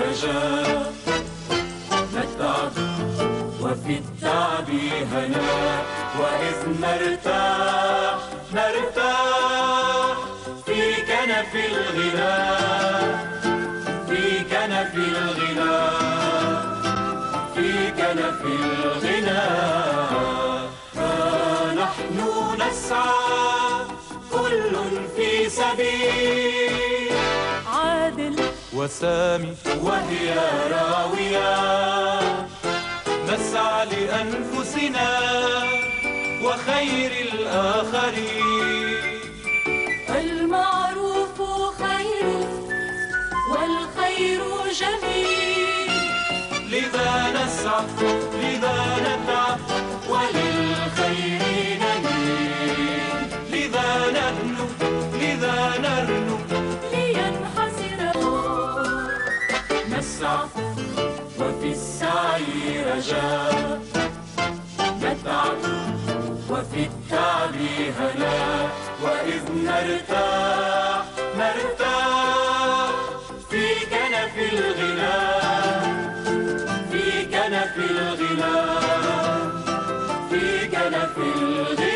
رجاء نتعب وفي التعب هناء وإذ نرتاح نرتاح في كنف الغناء في كنف الغناء في كنف الغناء فنحن نسعى كل في سبيل. وسامي. وهي راوية. نسعى لأنفسنا وخير الآخرين. المعروف خير والخير جميل. لذا نسعى لذا نتعب وللخير نسعى وفي السعي رجاء نتعب وفي التعب هناء وإذ نرتاح نرتاح في كنف الغناء في كنف الغناء في كنف الغناء.